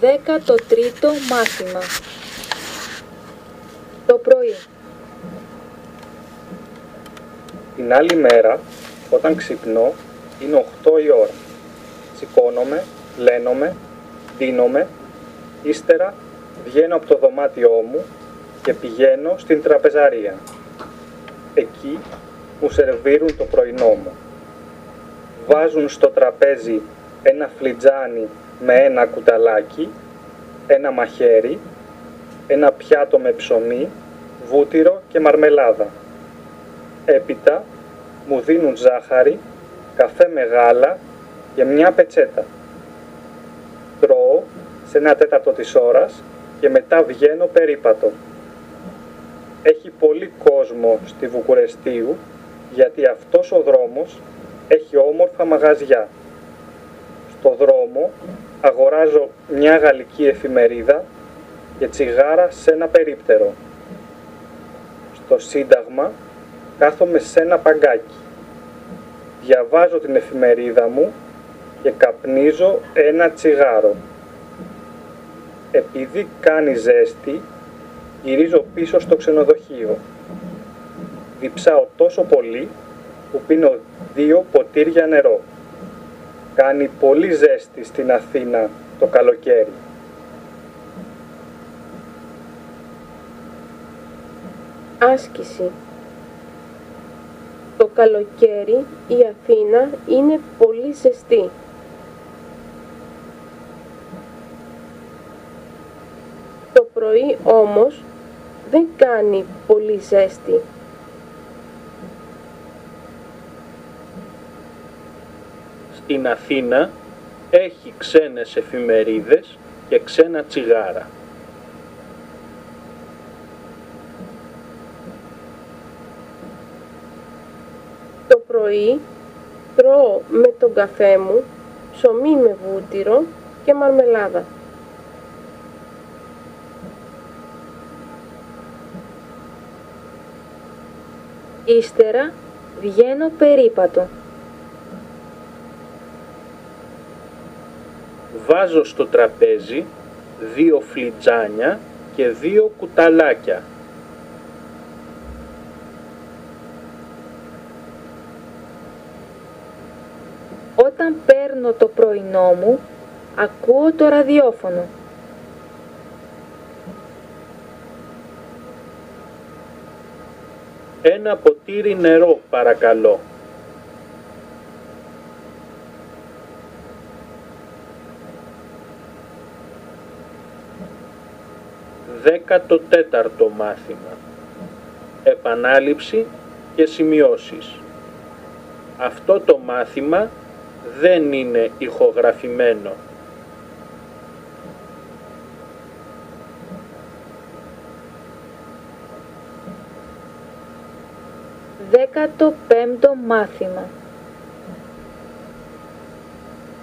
Δέκατο τρίτο μάθημα. Το πρωί. Την άλλη μέρα, όταν ξυπνώ, είναι 8 η ώρα. Σηκώνομαι, λένομαι, ντύνομαι, ύστερα βγαίνω από το δωμάτιό μου και πηγαίνω στην τραπεζαρία. Εκεί μου σερβίρουν το πρωινό μου. Βάζουν στο τραπέζι ένα φλιτζάνι με ένα κουταλάκι, ένα μαχαίρι, ένα πιάτο με ψωμί, βούτυρο και μαρμελάδα. Έπειτα μου δίνουν ζάχαρη, καφέ με γάλα και μια πετσέτα. Τρώω σε ένα τέταρτο της ώρας και μετά βγαίνω περίπατο. Έχει πολύ κόσμο στη Βουκουρεστίου γιατί αυτός ο δρόμος έχει όμορφα μαγαζιά. Στο δρόμο αγοράζω μια γαλλική εφημερίδα και τσιγάρα σε ένα περίπτερο. Στο Σύνταγμα κάθομαι σε ένα παγκάκι. Διαβάζω την εφημερίδα μου και καπνίζω ένα τσιγάρο. Επειδή κάνει ζέστη, γυρίζω πίσω στο ξενοδοχείο. Διψάω τόσο πολύ που πίνω δύο ποτήρια νερό. Κάνει πολύ ζέστη στην Αθήνα το καλοκαίρι. Άσκηση. Το καλοκαίρι η Αθήνα είναι πολύ ζεστή. Το πρωί όμως δεν κάνει πολύ ζέστη. Στην Αθήνα έχει ξένες εφημερίδες και ξένα τσιγάρα. Το πρωί τρώω με τον καφέ μου ψωμί με βούτυρο και μαρμελάδα. Ύστερα βγαίνω περίπατο. Βάζω στο τραπέζι δύο φλιτζάνια και δύο κουταλάκια. Όταν παίρνω το πρωινό μου, ακούω το ραδιόφωνο. Ένα ποτήρι νερό παρακαλώ. Δέκατο τέταρτο μάθημα. Επανάληψη και σημειώσεις. Αυτό το μάθημα δεν είναι ηχογραφημένο. Δέκατο πέμπτο μάθημα.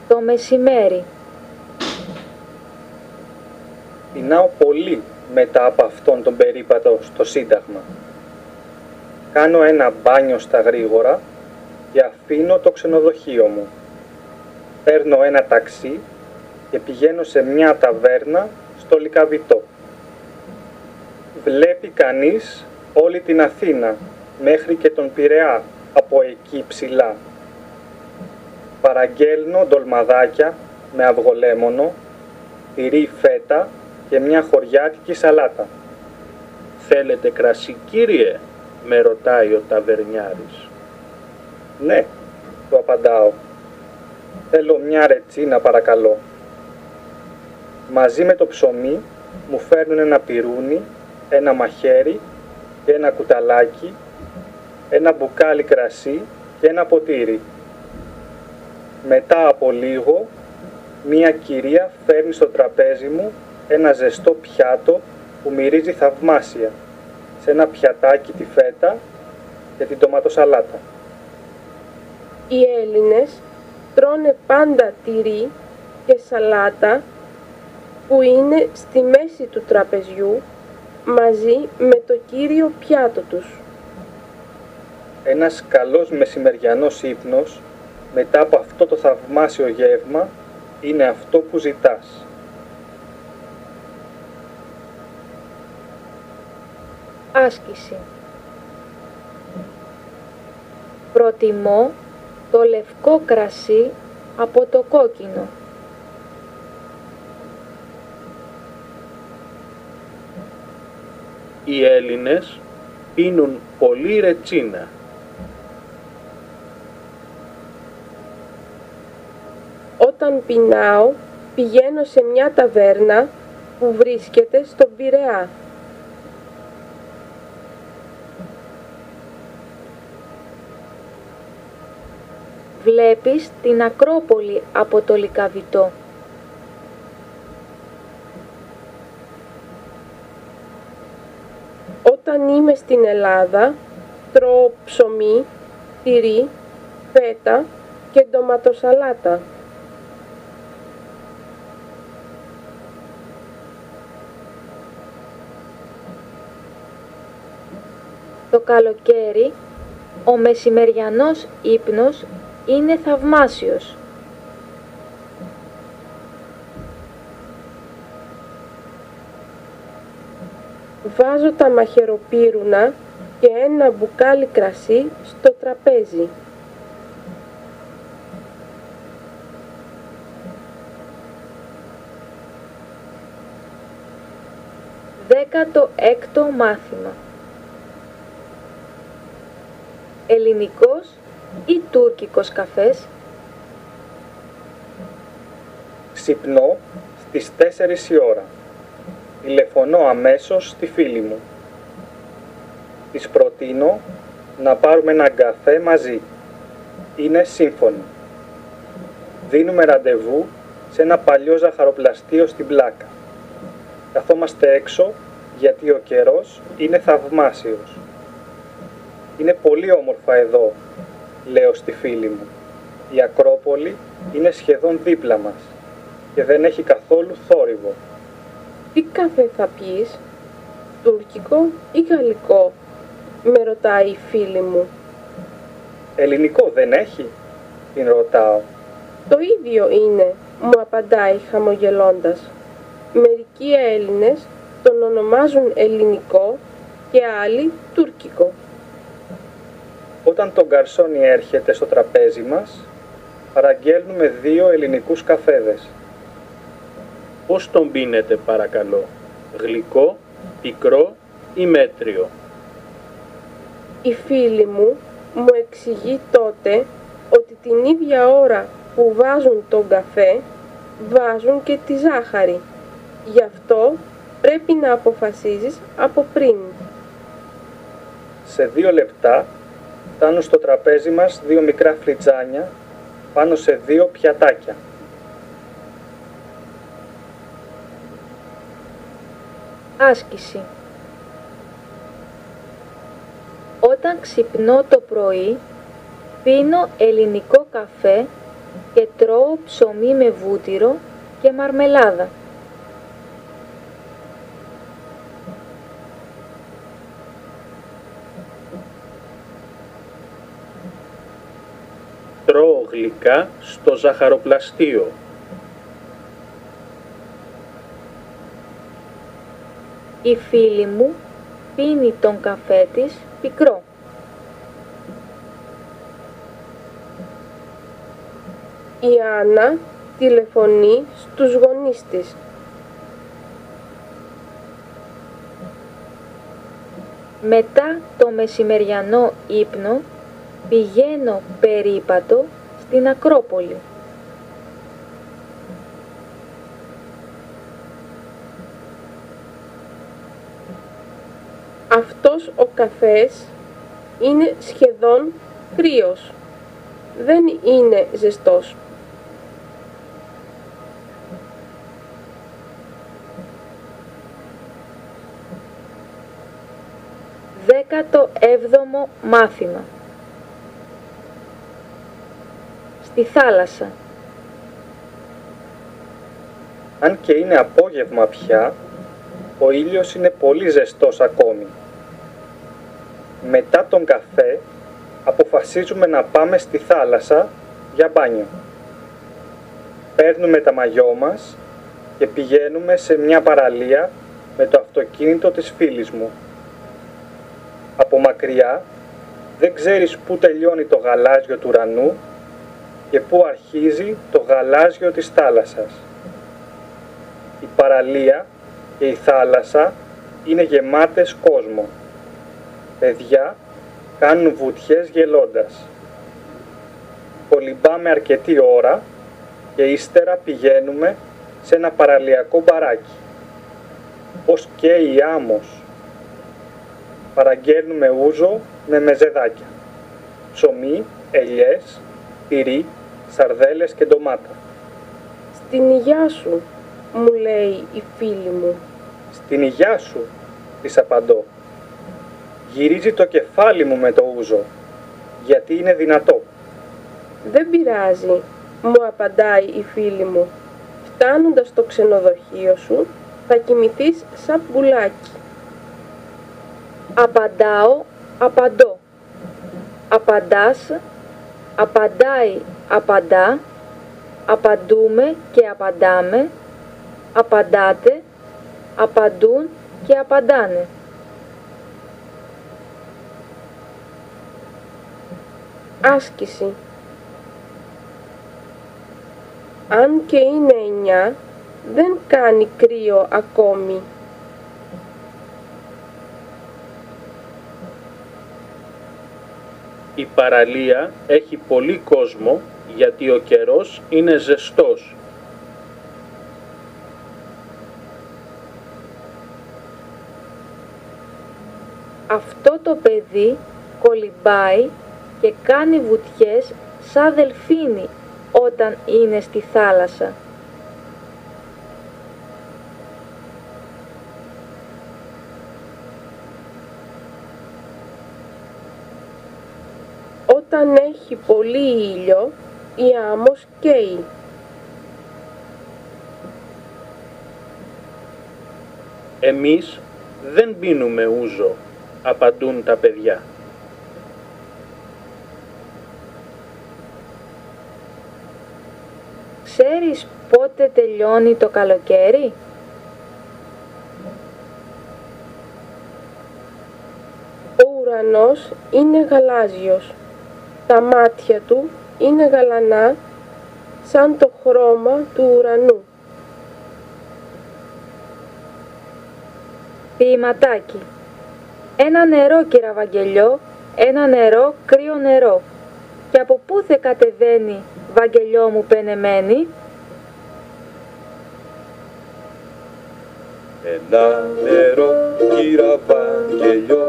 Το μεσημέρι. Πεινάω πολύ μετά από αυτόν τον περίπατο στο Σύνταγμα. Κάνω ένα μπάνιο στα γρήγορα και αφήνω το ξενοδοχείο μου. Παίρνω ένα ταξί και πηγαίνω σε μια ταβέρνα στο Λικαβιτό. Βλέπει κανείς όλη την Αθήνα μέχρι και τον Πειραιά από εκεί ψηλά. Παραγγέλνω ντολμαδάκια με αυγολέμονο, τυρί φέτα και μια χωριάτικη σαλάτα. Θέλετε κρασί κύριε, με ρωτάει ο ταβερνιάρης. Ναι, του απαντάω. Θέλω μια ρετσίνα παρακαλώ. Μαζί με το ψωμί μου φέρνουν ένα πυρούνι, ένα μαχαίρι και ένα κουταλάκι, ένα μπουκάλι κρασί και ένα ποτήρι. Μετά από λίγο, μία κυρία φέρνει στο τραπέζι μου ένα ζεστό πιάτο που μυρίζει θαυμάσια, σε ένα πιατάκι τη φέτα και την τοματοσαλάτα. Οι Έλληνες τρώνε πάντα τυρί και σαλάτα που είναι στη μέση του τραπεζιού μαζί με το κύριο πιάτο τους. Ένας καλός μεσημεριανός ύπνος μετά από αυτό το θαυμάσιο γεύμα είναι αυτό που ζητάς. Άσκηση Προτιμώ το λευκό κρασί από το κόκκινο. Οι Έλληνες πίνουν πολύ ρετσίνα. Όταν πεινάω, πηγαίνω σε μια ταβέρνα που βρίσκεται στον Πειραιά. Βλέπεις την Ακρόπολη από το Λυκαβητό. Όταν είμαι στην Ελλάδα, τρώω ψωμί, τυρί, φέτα και ντοματοσαλάτα. Το καλοκαίρι, ο μεσημεριανός ύπνος είναι θαυμάσιος. Βάζω τα μαχαιροπύρουνα και ένα μπουκάλι κρασί στο τραπέζι. Δέκατο έκτο μάθημα Ελληνικός ή τουρκικός καφές; Ξυπνώ στις 4 η ώρα. Τηλεφωνώ αμέσως στη φίλη μου. Της προτείνω να πάρουμε ένα καφέ μαζί. Είναι σύμφωνοι. Δίνουμε ραντεβού σε ένα παλιό ζαχαροπλαστείο στην Πλάκα. Καθόμαστε έξω γιατί ο καιρός είναι θαυμάσιος. Είναι πολύ όμορφα εδώ, λέω στη φίλη μου. Η Ακρόπολη είναι σχεδόν δίπλα μας και δεν έχει καθόλου θόρυβο. Τι καφέ θα πεις, τουρκικό ή γαλλικό, με ρωτάει η φίλη μου. Ελληνικό δεν έχει, την ρωτάω. Το ίδιο είναι, μου απαντάει χαμογελώντας. Μερικοί Έλληνες τον ονομάζουν ελληνικό και άλλοι τουρκικό. Όταν το γκαρσόνι έρχεται στο τραπέζι μας, παραγγέλνουμε δύο ελληνικούς καφέδες. Πώς τον πίνετε παρακαλώ, γλυκό, πικρό ή μέτριο; Η φίλη μου μου εξηγεί τότε ότι την ίδια ώρα που βάζουν τον καφέ, βάζουν και τη ζάχαρη. Γι' αυτό πρέπει να αποφασίζεις από πριν. Σε δύο λεπτά φτάνουν στο τραπέζι μας δύο μικρά φλιτζάνια πάνω σε δύο πιατάκια. Άσκηση Όταν ξυπνώ το πρωί, πίνω ελληνικό καφέ και τρώω ψωμί με βούτυρο και μαρμελάδα. Τρώω γλυκά στο ζαχαροπλαστείο. Η φίλη μου πίνει τον καφέ της πικρό. Η Άννα τηλεφωνεί στους γονείς της. Μετά το μεσημεριανό ύπνο πηγαίνω περίπατο στην Ακρόπολη. Αυτός ο καφές είναι σχεδόν κρύος. Δεν είναι ζεστός. Δέκατο έβδομο μάθημα Στη θάλασσα Αν και είναι απόγευμα πια, ο ήλιος είναι πολύ ζεστός ακόμη. Μετά τον καφέ αποφασίζουμε να πάμε στη θάλασσα για μπάνιο. Παίρνουμε τα μαγιό μας και πηγαίνουμε σε μια παραλία με το αυτοκίνητο της φίλης μου. Από μακριά δεν ξέρεις πού τελειώνει το γαλάζιο του ουρανού και πού αρχίζει το γαλάζιο της θάλασσας. Η παραλία και η θάλασσα είναι γεμάτες κόσμο. Παιδιά κάνουν βουτιές γελώντας. Κολυμπάμε αρκετή ώρα και ύστερα πηγαίνουμε σε ένα παραλιακό μπαράκι. Ως και η άμμος. Παραγγέλνουμε ούζο με μεζεδάκια. Ψωμί, ελιές, τυρί, σαρδέλες και ντομάτα. Στην υγειά σου, μου λέει η φίλη μου. Στην υγειά σου, της απαντώ. Γυρίζει το κεφάλι μου με το ούζο, γιατί είναι δυνατό. Δεν πειράζει, μου απαντάει η φίλη μου. Φτάνοντας στο ξενοδοχείο σου, θα κοιμηθείς σαν πουλάκι. Απαντάω, απαντώ. Απαντάς, απαντάει, απαντά. Απαντούμε και απαντάμε. Απαντάτε, απαντούν και απαντάνε. Άσκηση Αν και είναι εννιά, δεν κάνει κρύο ακόμη. Η παραλία έχει πολύ κόσμο γιατί ο καιρός είναι ζεστός. Αυτό το παιδί κολυμπάει και κάνει βουτιές σαν δελφίνι όταν είναι στη θάλασσα. Όταν έχει πολύ ήλιο, η άμμος καίει. Εμείς δεν πίνουμε ούζο, απαντούν τα παιδιά. Ξέρεις πότε τελειώνει το καλοκαίρι; Ο ουρανός είναι γαλάζιος. Τα μάτια του είναι γαλανά σαν το χρώμα του ουρανού. Ποιηματάκι. Ένα νερό, κύρα Βαγγελιό, ένα νερό, κρύο νερό. Και από πού θε κατεβαίνει, Βαγγελιό μου πενεμένη; Ένα νερό, κύρα Βαγγελιό,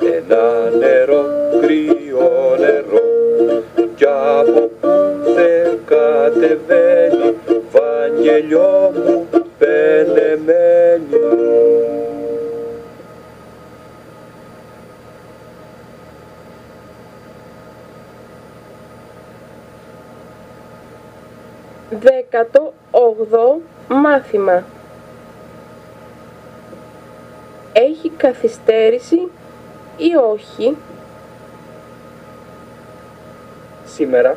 ένα νερό, κρύο νερό. Κι από πού θε κατεβαίνει, Βαγγελιό μου πενεμένη. Δέκατο όγδοο μάθημα. Έχει καθυστέρηση ή όχι; Σήμερα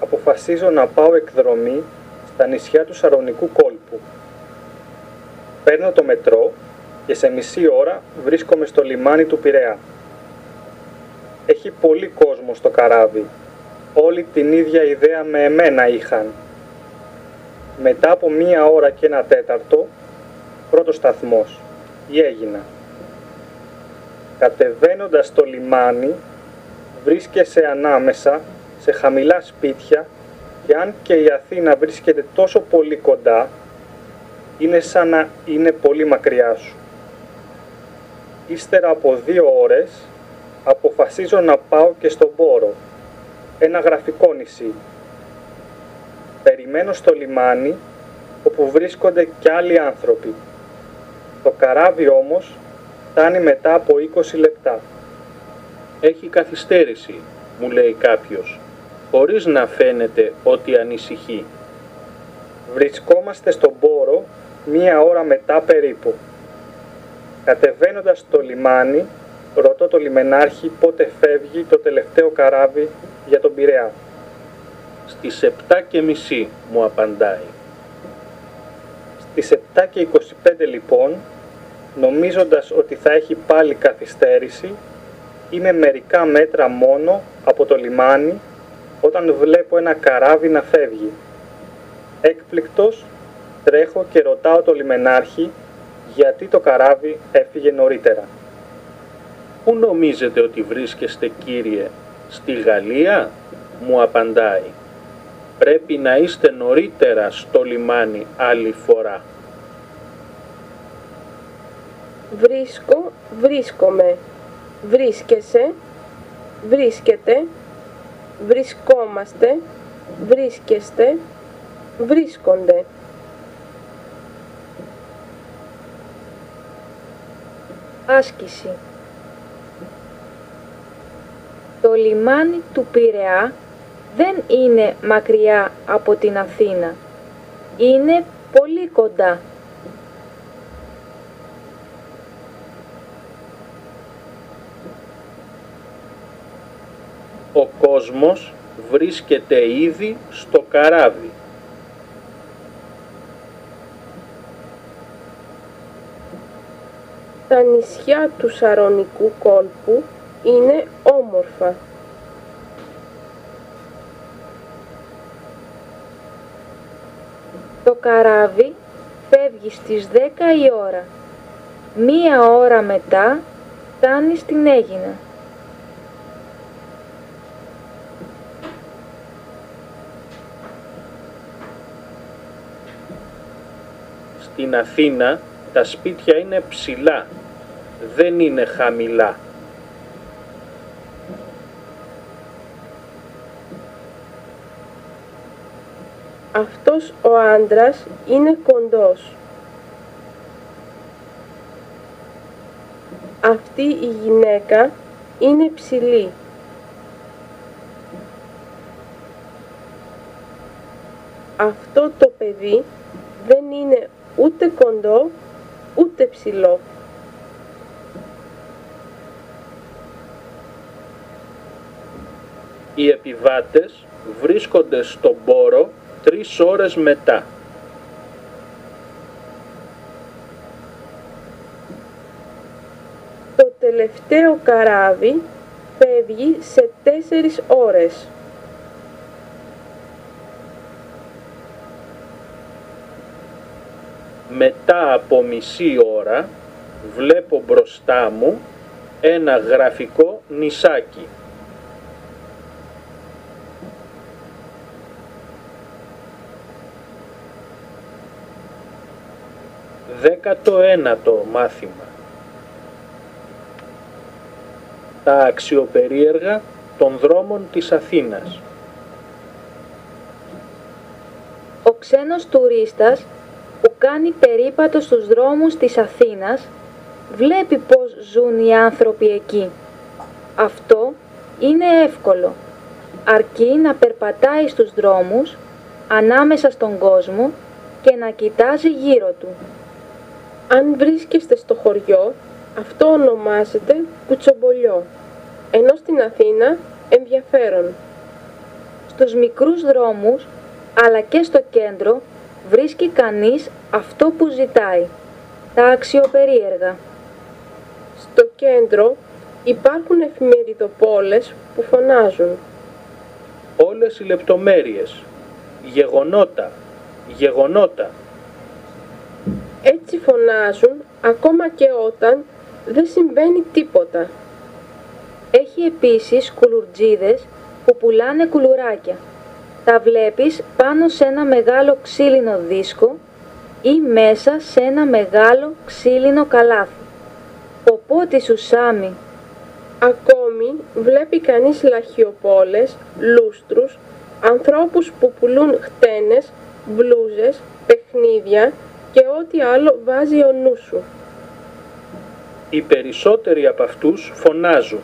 αποφασίζω να πάω εκδρομή στα νησιά του Σαρονικού κόλπου. Παίρνω το μετρό και σε μισή ώρα βρίσκομαι στο λιμάνι του Πειραιά. Έχει πολύ κόσμο στο καράβι. Όλοι την ίδια ιδέα με εμένα είχαν. Μετά από μία ώρα και ένα τέταρτο, πρώτος σταθμός, η Έγινα; Κατεβαίνοντας στο λιμάνι, βρίσκεσαι ανάμεσα σε χαμηλά σπίτια και αν και η Αθήνα βρίσκεται τόσο πολύ κοντά, είναι σαν να είναι πολύ μακριά σου. Ύστερα από δύο ώρες, αποφασίζω να πάω και στον Πόρο, ένα γραφικό νησί. Περιμένω στο λιμάνι, όπου βρίσκονται κι άλλοι άνθρωποι. Το καράβι όμως φτάνει μετά από 20 λεπτά. Έχει καθυστέρηση, μου λέει κάποιος, χωρίς να φαίνεται ότι ανησυχεί. Βρισκόμαστε στον Πόρο μία ώρα μετά περίπου. Κατεβαίνοντας στο λιμάνι, ρωτώ το λιμενάρχη πότε φεύγει το τελευταίο καράβι για τον Πειραιά. Στις 7 και μισή μου απαντάει. Στις 7 και 25 λοιπόν, νομίζοντας ότι θα έχει πάλι καθυστέρηση, Είμαι μερικά μέτρα μόνο από το λιμάνι όταν βλέπω ένα καράβι να φεύγει. Έκπληκτος τρέχω και ρωτάω το λιμενάρχη γιατί το καράβι έφυγε νωρίτερα. Πού νομίζετε ότι βρίσκεστε κύριε, στη Γαλλία, μου απαντάει. Πρέπει να είστε νωρίτερα στο λιμάνι άλλη φορά. Βρίσκω, βρίσκομαι. Βρίσκεσαι, βρίσκεται, βρισκόμαστε, βρίσκεστε, βρίσκονται. Άσκηση Το λιμάνι του Πειραιά δεν είναι μακριά από την Αθήνα. Είναι πολύ κοντά. Ο κόσμος βρίσκεται ήδη στο καράβι. Τα νησιά του Σαρονικού κόλπου είναι όμορφα. Το καράβι φεύγει στις 10 η ώρα. Μία ώρα μετά φτάνει στην Αίγινα. Στην Αθήνα τα σπίτια είναι ψηλά, δεν είναι χαμηλά. Αυτός ο άντρας είναι κοντός. Αυτή η γυναίκα είναι ψηλή. Αυτό το παιδί δεν είναι ούτε κοντό ούτε ψηλό. Οι επιβάτες βρίσκονται στον πόρο τρεις ώρες μετά. Το τελευταίο καράβι φεύγει σε τέσσερις ώρες. Μετά από μισή ώρα βλέπω μπροστά μου ένα γραφικό νησάκι. Δέκατο ένατο μάθημα. Τα αξιοπερίεργα των δρόμων της Αθήνας. Ο ξένος τουρίστας που κάνει περίπατο στους δρόμους της Αθήνας βλέπει πώς ζουν οι άνθρωποι εκεί. Αυτό είναι εύκολο. Αρκεί να περπατάει στους δρόμους, ανάμεσα στον κόσμο και να κοιτάζει γύρω του. Αν βρίσκεστε στο χωριό, αυτό ονομάζεται κουτσομπολιό, ενώ στην Αθήνα ενδιαφέρον. Στους μικρούς δρόμους, αλλά και στο κέντρο, βρίσκει κανείς αυτό που ζητάει, τα αξιοπερίεργα. Στο κέντρο υπάρχουν εφημεριδοπόλες που φωνάζουν. Όλες οι λεπτομέρειες, γεγονότα, γεγονότα. Έτσι φωνάζουν ακόμα και όταν δεν συμβαίνει τίποτα. Έχει επίσης κουλουρτζίδες που πουλάνε κουλουράκια. Τα βλέπεις πάνω σε ένα μεγάλο ξύλινο δίσκο ή μέσα σε ένα μεγάλο ξύλινο καλάθι. Ποπότι σου Σάμι. Ακόμη βλέπει κανείς λαχιοπόλες, λούστρους, ανθρώπους που πουλούν χτένες, μπλούζες, παιχνίδια και ό,τι άλλο βάζει ο νους σου. Οι περισσότεροι από αυτούς φωνάζουν.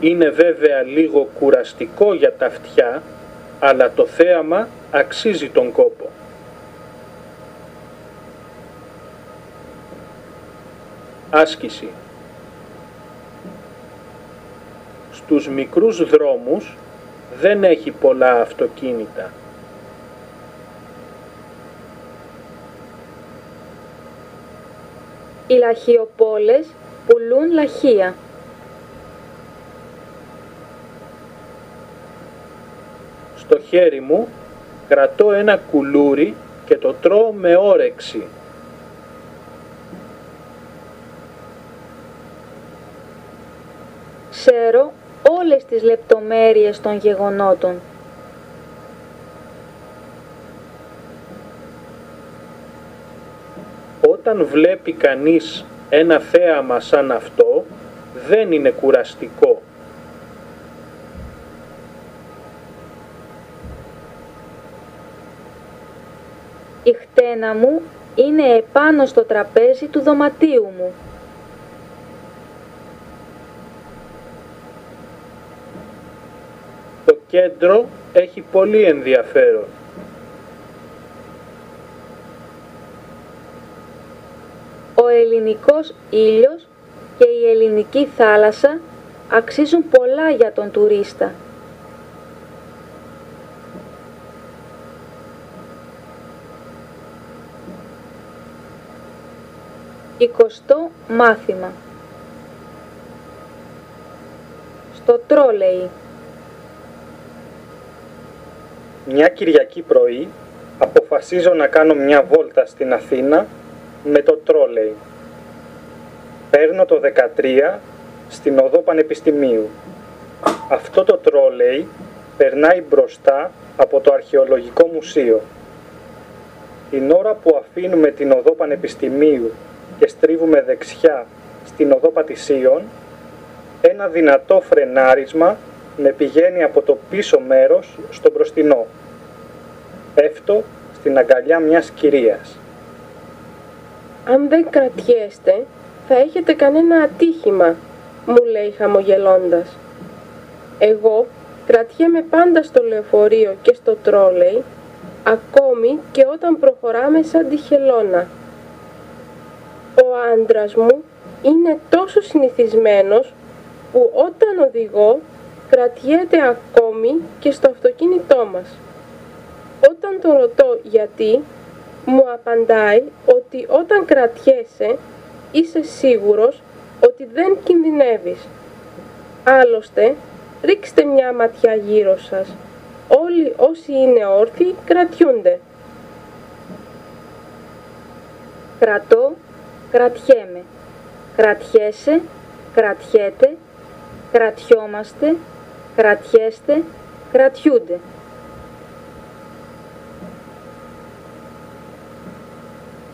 Είναι βέβαια λίγο κουραστικό για τα αυτιά, αλλά το θέαμα αξίζει τον κόπο. Άσκηση Στους μικρούς δρόμους δεν έχει πολλά αυτοκίνητα. Οι λαχιοπόλες πουλούν λαχεία. Στο χέρι μου κρατώ ένα κουλούρι και το τρώω με όρεξη. Ξέρω όλες τις λεπτομέρειες των γεγονότων. Όταν βλέπει κανείς ένα θέαμα σαν αυτό, δεν είναι κουραστικό. Η χτένα μου είναι επάνω στο τραπέζι του δωματίου μου. Το κέντρο έχει πολύ ενδιαφέρον. Ο ελληνικός ήλιος και η ελληνική θάλασσα αξίζουν πολλά για τον τουρίστα. Εικοστό μάθημα Στο τρόλεϊ Μια Κυριακή πρωί αποφασίζω να κάνω μια βόλτα στην Αθήνα με το τρόλεϊ. Παίρνω το 13 στην οδό Πανεπιστημίου. Αυτό το τρόλεϊ περνάει μπροστά από το Αρχαιολογικό Μουσείο. Την ώρα που αφήνουμε την οδό Πανεπιστημίου και στρίβουμε δεξιά στην οδό Πατησίων, ένα δυνατό φρενάρισμα με πηγαίνει από το πίσω μέρος στο μπροστινό. Πέφτω στην αγκαλιά μιας κυρίας. Αν δεν κρατιέστε, θα έχετε κανένα ατύχημα, μου λέει χαμογελώντας. Εγώ κρατιέμαι πάντα στο λεωφορείο και στο τρόλεϊ, ακόμη και όταν προχωράμε σαν τη χελώνα. Ο άντρας μου είναι τόσο συνηθισμένος που όταν οδηγώ κρατιέται ακόμη και στο αυτοκίνητό μας. Όταν το ρωτώ γιατί, μου απαντάει ότι όταν κρατιέσαι είσαι σίγουρος ότι δεν κινδυνεύεις. Άλλωστε, ρίξτε μια ματιά γύρω σας. Όλοι όσοι είναι όρθιοι κρατιούνται. Κρατώ, κρατιέμαι. Κρατιέσαι, κρατιέται, κρατιόμαστε, κρατιέστε, κρατιούνται.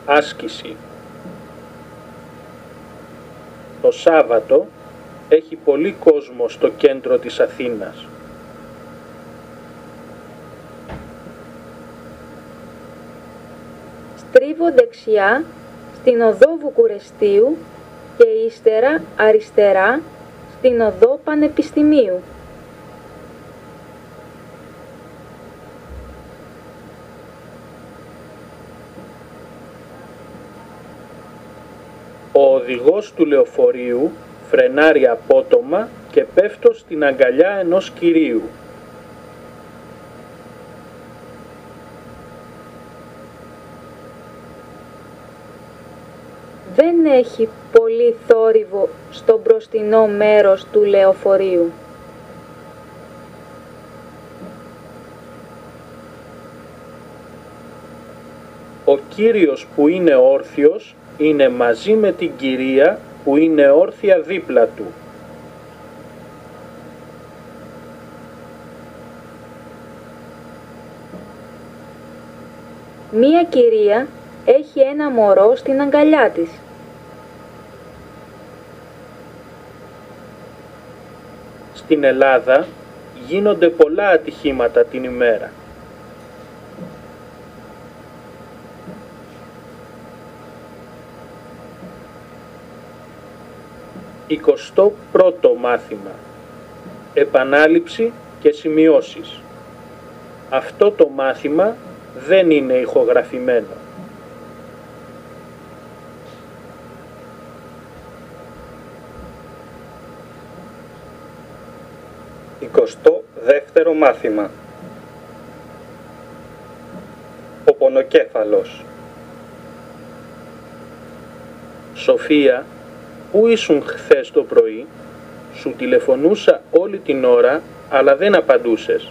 Άσκηση Το Σάββατο έχει πολύ κόσμο στο κέντρο της Αθήνας. Στρίβω δεξιά στην οδό Βουκουρεστίου και ύστερα αριστερά στην οδό Πανεπιστημίου. Ο οδηγός του λεωφορείου φρενάρει απότομα και πέφτω στην αγκαλιά ενός κυρίου. Δεν έχει πολύ θόρυβο στο μπροστινό μέρος του λεωφορείου. Ο κύριος που είναι όρθιος είναι μαζί με την κυρία που είναι όρθια δίπλα του. Μία κυρία έχει ένα μωρό στην αγκαλιά της. Στην Ελλάδα γίνονται πολλά ατυχήματα την ημέρα. Εικοστό πρώτο μάθημα Επανάληψη και σημειώσεις Αυτό το μάθημα δεν είναι ηχογραφημένο. Εικοστό δεύτερο μάθημα Ο πονοκέφαλος Σοφία, πού ήσουν χθες το πρωί, σου τηλεφωνούσα όλη την ώρα, αλλά δεν απαντούσες.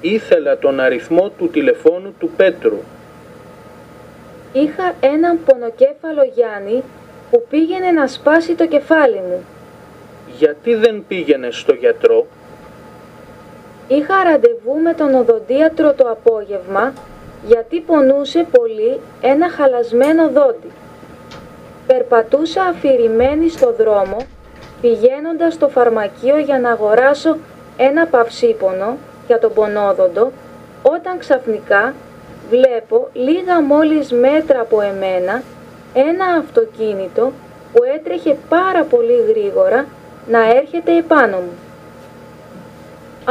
Ήθελα τον αριθμό του τηλεφώνου του Πέτρου. Είχα έναν πονοκέφαλο Γιάννη που πήγαινε να σπάσει το κεφάλι μου. Γιατί δεν πήγαινε στο γιατρό; Είχα ραντεβού με τον οδοντίατρο το απόγευμα γιατί πονούσε πολύ ένα χαλασμένο δόντι. Περπατούσα αφηρημένη στο δρόμο πηγαίνοντας στο φαρμακείο για να αγοράσω ένα παυσίπονο για τον πονόδοντο όταν ξαφνικά βλέπω λίγα μόλις μέτρα από εμένα ένα αυτοκίνητο που έτρεχε πάρα πολύ γρήγορα να έρχεται επάνω μου.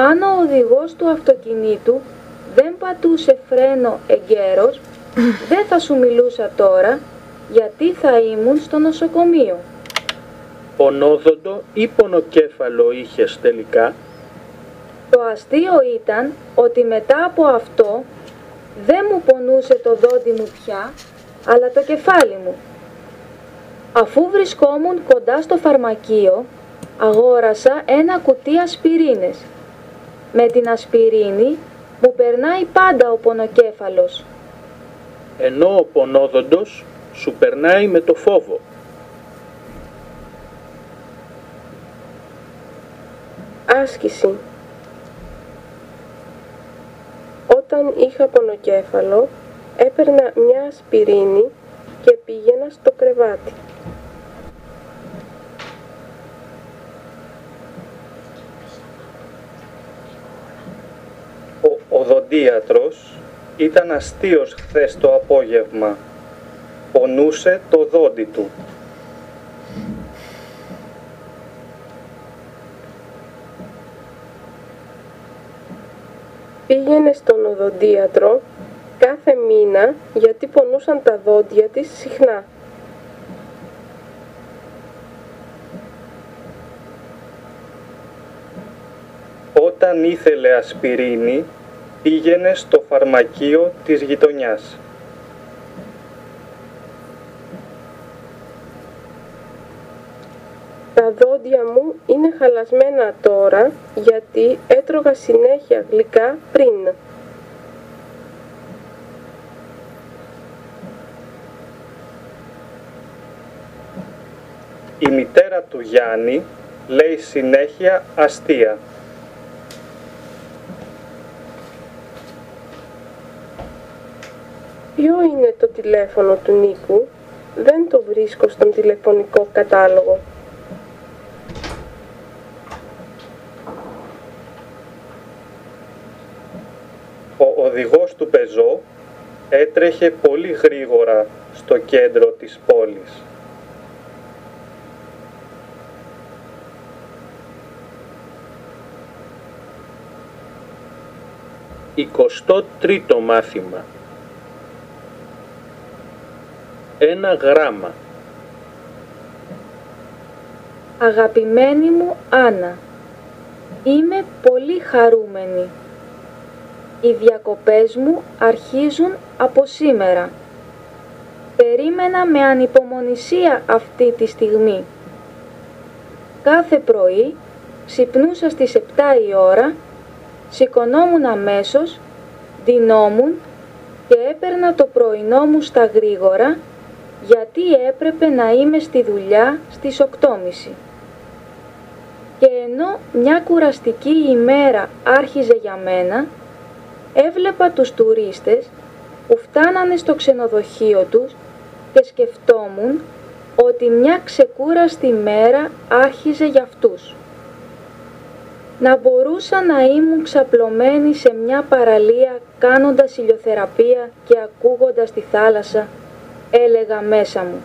Αν ο οδηγός του αυτοκινήτου δεν πατούσε φρένο εγκαίρος, δεν θα σου μιλούσα τώρα γιατί θα ήμουν στο νοσοκομείο. Πονόδοντο ή πονοκέφαλο είχες τελικά; Το αστείο ήταν ότι μετά από αυτό δεν μου πονούσε το δόντι μου πια, αλλά το κεφάλι μου. Αφού βρισκόμουν κοντά στο φαρμακείο, αγόρασα ένα κουτί ασπιρίνες. Με την ασπιρίνη μου περνάει πάντα ο πονοκέφαλος. Ενώ ο πονόδοντος σου περνάει με το φόβο. Άσκηση Όταν είχα πονοκέφαλο, έπαιρνα μια ασπιρίνη και πήγαινα στο κρεβάτι. Ο οδοντίατρος ήταν αστείος χθες το απόγευμα. Πονούσε το δόντι του. Πήγαινε στον οδοντίατρο κάθε μήνα γιατί πονούσαν τα δόντια της συχνά. Όταν ήθελε ασπιρίνη, πήγαινε στο φαρμακείο της γειτονιάς. Τα δόντια μου είναι χαλασμένα τώρα γιατί έτρωγα συνέχεια γλυκά πριν. Η μητέρα του Γιάννη λέει συνέχεια αστεία. Ποιο είναι το τηλέφωνο του Νίκου; Δεν το βρίσκω στον τηλεφωνικό κατάλογο. Ο οδηγός του πεζό έτρεχε πολύ γρήγορα στο κέντρο της πόλης. Εικοστό τρίτο μάθημα. Ένα γράμμα. Αγαπημένη μου Άννα, είμαι πολύ χαρούμενη. Οι διακοπές μου αρχίζουν από σήμερα. Περίμενα με ανυπομονησία αυτή τη στιγμή. Κάθε πρωί ξυπνούσα στις 7 η ώρα, σηκωνόμουν αμέσως, δινόμουν και έπαιρνα το πρωινό μου στα γρήγορα γιατί έπρεπε να είμαι στη δουλειά στις 8.30. Και ενώ μια κουραστική ημέρα άρχιζε για μένα, έβλεπα τους τουρίστες που φτάνανε στο ξενοδοχείο τους και σκεφτόμουν ότι μια ξεκούραστη μέρα άρχιζε για αυτούς. Να μπορούσα να ήμουν ξαπλωμένη σε μια παραλία κάνοντας ηλιοθεραπεία και ακούγοντας τη θάλασσα, έλεγα μέσα μου.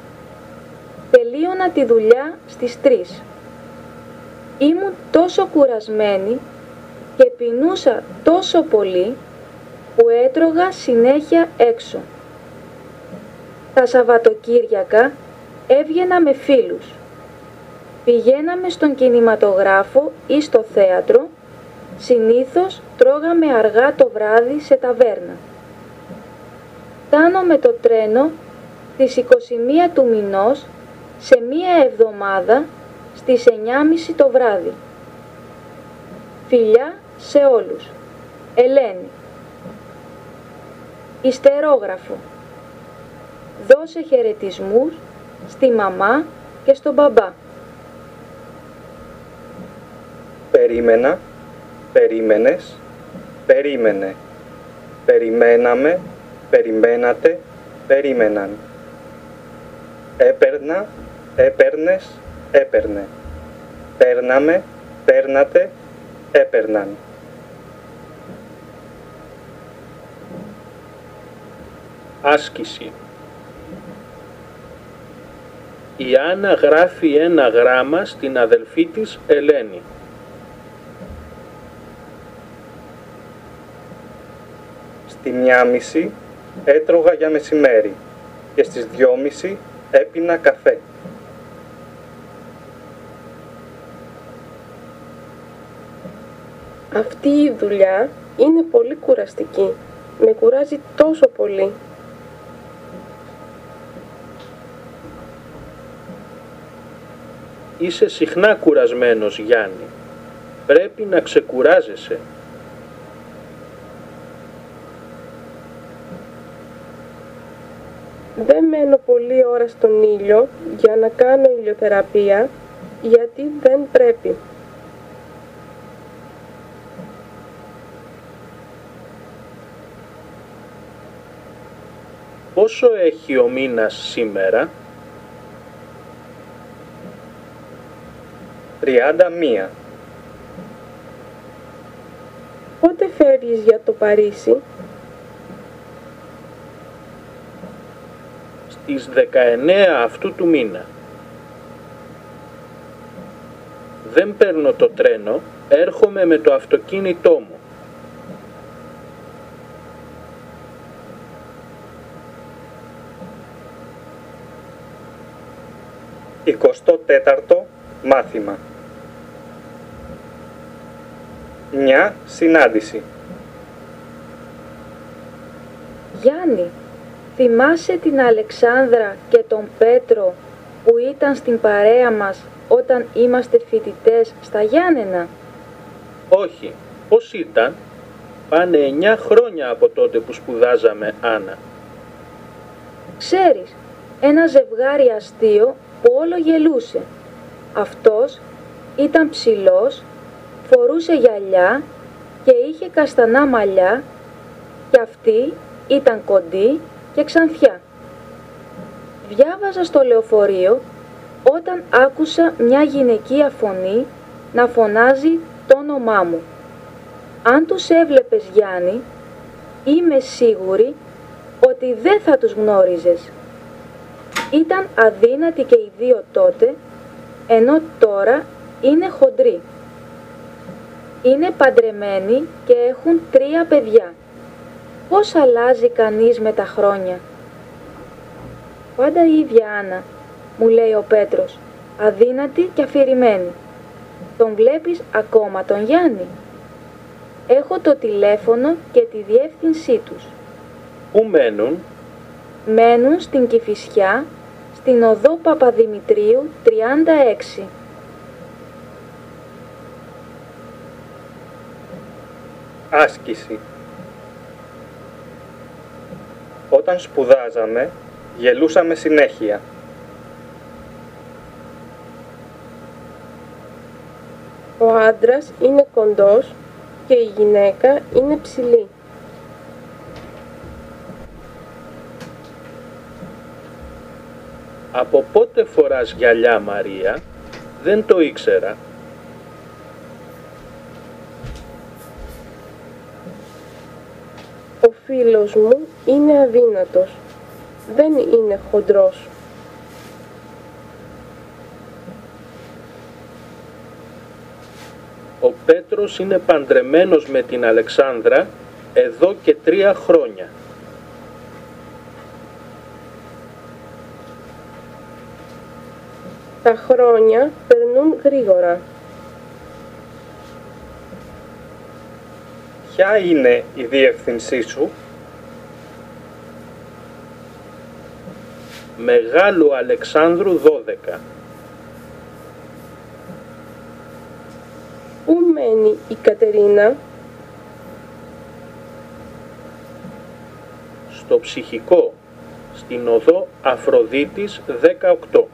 Τελείωνα τη δουλειά στις τρεις. Ήμουν τόσο κουρασμένη και πεινούσα τόσο πολύ που έτρωγα συνέχεια έξω. Τα Σαββατοκύριακα έβγαινα με φίλους. Πηγαίναμε στον κινηματογράφο ή στο θέατρο, συνήθως τρώγαμε αργά το βράδυ σε ταβέρνα. Φτάνω με το τρένο στις 21 του μηνός σε μία εβδομάδα στις 9.30 το βράδυ. Φιλιά σε όλους. Ελένη. Ιστερόγραφο. Δώσε χαιρετισμούς στη μαμά και στον μπαμπά. Περίμενα, περίμενες, περίμενε. Περιμέναμε, περιμένατε, περίμεναν. Έπαιρνα, έπαιρνες, έπαιρνε. Παίρναμε, παίρνατε, έπαιρναν. Άσκηση Η Άννα γράφει ένα γράμμα στην αδελφή της Ελένη. Στη μια μισή έτρωγα για μεσημέρι και στις δυόμιση έπινα καφέ. Αυτή η δουλειά είναι πολύ κουραστική. Με κουράζει τόσο πολύ. Είσαι συχνά κουρασμένος Γιάννη. Πρέπει να ξεκουράζεσαι. Δεν μένω πολλή ώρα στον ήλιο για να κάνω ηλιοθεραπεία γιατί δεν πρέπει. Πόσο έχει ο μήνας σήμερα; 31. Πότε φεύγεις για το Παρίσι; Στις 19 αυτού του μήνα. Δεν παίρνω το τρένο, έρχομαι με το αυτοκίνητό μου. Εικοστό τέταρτο μάθημα. Μια συνάντηση. Γιάννη, θυμάσαι την Αλεξάνδρα και τον Πέτρο που ήταν στην παρέα μας όταν είμαστε φοιτητές στα Γιάννενα; Όχι, πώς ήταν; Πάνε 9 χρόνια από τότε που σπουδάζαμε, Άννα. Ξέρεις, ένα ζευγάρι αστείο που όλο γελούσε. Αυτός ήταν ψηλός, φορούσε γυαλιά και είχε καστανά μαλλιά και αυτή ήταν κοντή και ξανθιά. Διάβαζα στο λεωφορείο όταν άκουσα μια γυναικεία φωνή να φωνάζει το όνομά μου. Αν τους έβλεπες Γιάννη, είμαι σίγουρη ότι δεν θα τους γνώριζες. Ήταν αδύνατοι και οι δύο τότε, ενώ τώρα είναι χοντροί. Είναι παντρεμένοι και έχουν τρία παιδιά. Πώς αλλάζει κανείς με τα χρόνια; Πάντα η ίδια Άννα, μου λέει ο Πέτρος, αδύνατη και αφηρημένη. Τον βλέπεις ακόμα τον Γιάννη; Έχω το τηλέφωνο και τη διεύθυνσή τους. Πού μένουν; Μένουν στην Κηφισιά, στην οδό Παπαδημητρίου 36. Άσκηση. Όταν σπουδάζαμε, γελούσαμε συνέχεια. Ο άντρας είναι κοντός και η γυναίκα είναι ψηλή. Από πότε φοράς γυαλιά, Μαρία; Δεν το ήξερα. Ο φίλος μου είναι αδύνατος. Δεν είναι χοντρός. Ο Πέτρος είναι παντρεμένος με την Αλεξάνδρα εδώ και τρία χρόνια. Τα χρόνια περνούν γρήγορα. Ποια είναι η διεύθυνσή σου; Μεγάλου Αλεξάνδρου 12. Πού μένει η Κατερίνα; στο ψυχικό στην οδό Αφροδίτης 18.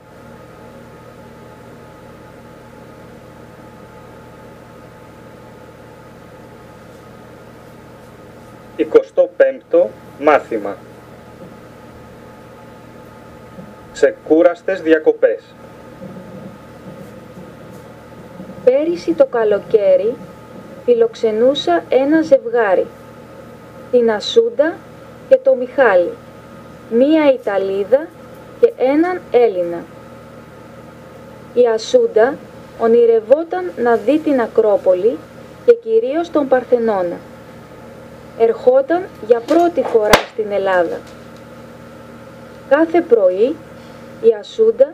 Εικοστό πέμπτο μάθημα. Ξεκούραστες διακοπές. Πέρυσι το καλοκαίρι φιλοξενούσα ένα ζευγάρι, την Ασούντα και το Μιχάλη, μία Ιταλίδα και έναν Έλληνα. Η Ασούντα ονειρευόταν να δει την Ακρόπολη και κυρίως τον Παρθενώνα. Ερχόταν για πρώτη φορά στην Ελλάδα. Κάθε πρωί η Ασούντα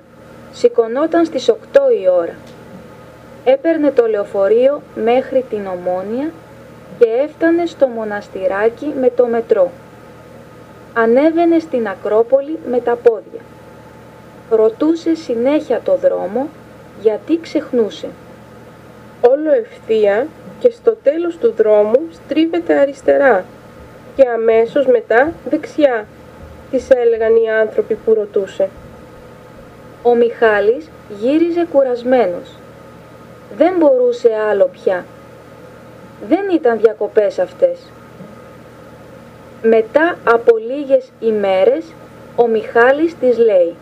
σηκωνόταν στις 8 η ώρα. Έπαιρνε το λεωφορείο μέχρι την Ομόνια και έφτανε στο μοναστηράκι με το μετρό. Ανέβαινε στην Ακρόπολη με τα πόδια. Ρωτούσε συνέχεια το δρόμο γιατί ξεχνούσε. Όλο ευθεία και στο τέλος του δρόμου στρίβεται αριστερά και αμέσως μετά δεξιά, της έλεγαν οι άνθρωποι που ρωτούσε. Ο Μιχάλης γύριζε κουρασμένος. Δεν μπορούσε άλλο πια. Δεν ήταν διακοπές αυτές. Μετά από λίγες ημέρες, ο Μιχάλης της λέει